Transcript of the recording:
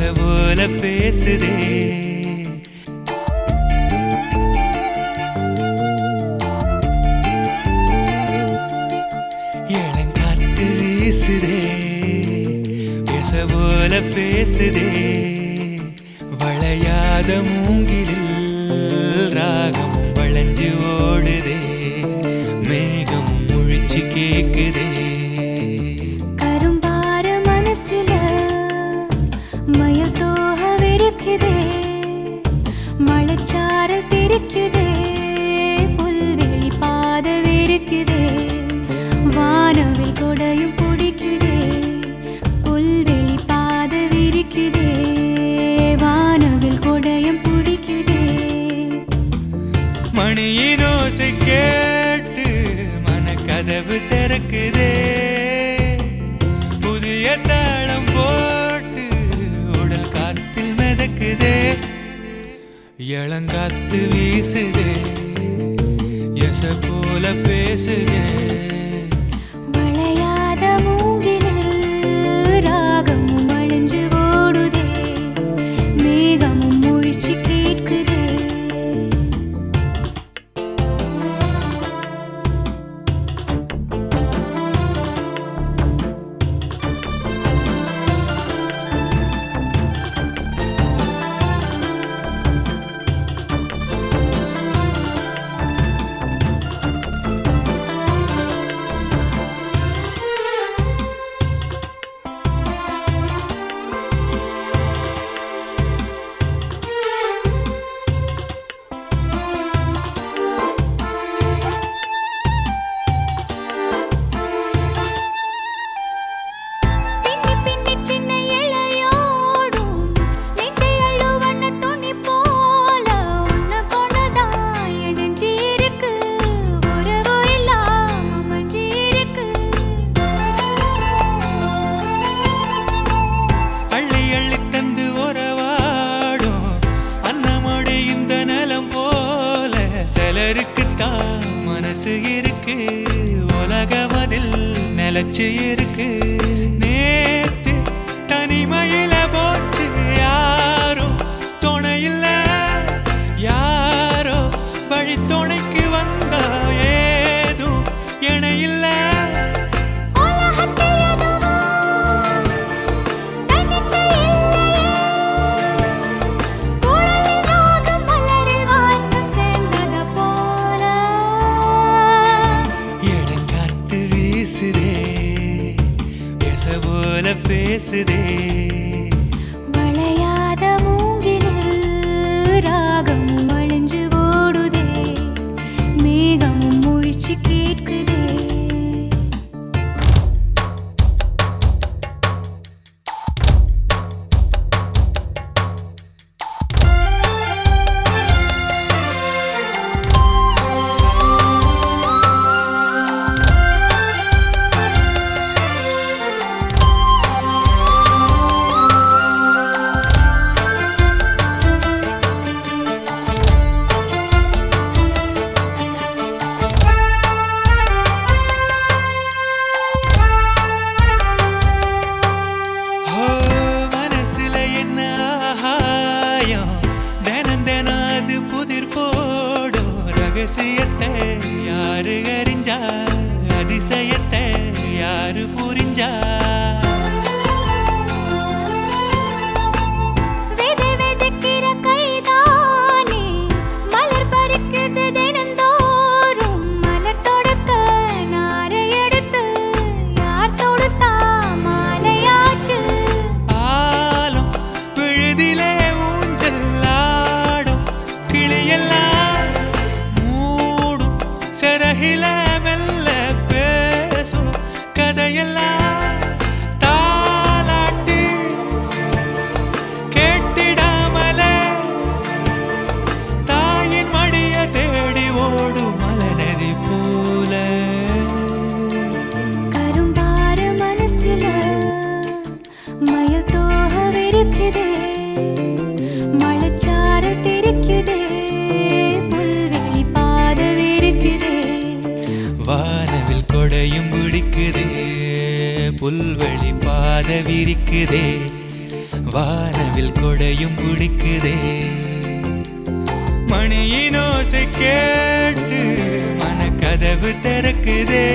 ஆசை போல பேசுதே. இளங்காத்து வீசுதே. பேச போல பேசுதே. வளையாத மூங்கிலில் ராகமும் வளைஞ்சு ஓடுதே. மேகமும் முழிச்சு கேட்குதே மணியின் ஓசை கேட்டு மனக்கதவு திறக்குதே. புதிய தாளம் போட்டு உடல் காத்தில் மிதக்குதே. இளங்காத்து வீசுதே. எச போல பேசுதே. பலருக்குத்தான் மனசு இருக்கு. உலக பதில் நிலச்சி இருக்கு. நேற்று தனிமையில் பேசுதே புல்வழி பாத விரிக்குதே. வானவில் கொடையும் பிடிக்குதே மணியினோசை கேட்டு மனக்கதவு திறக்குதே.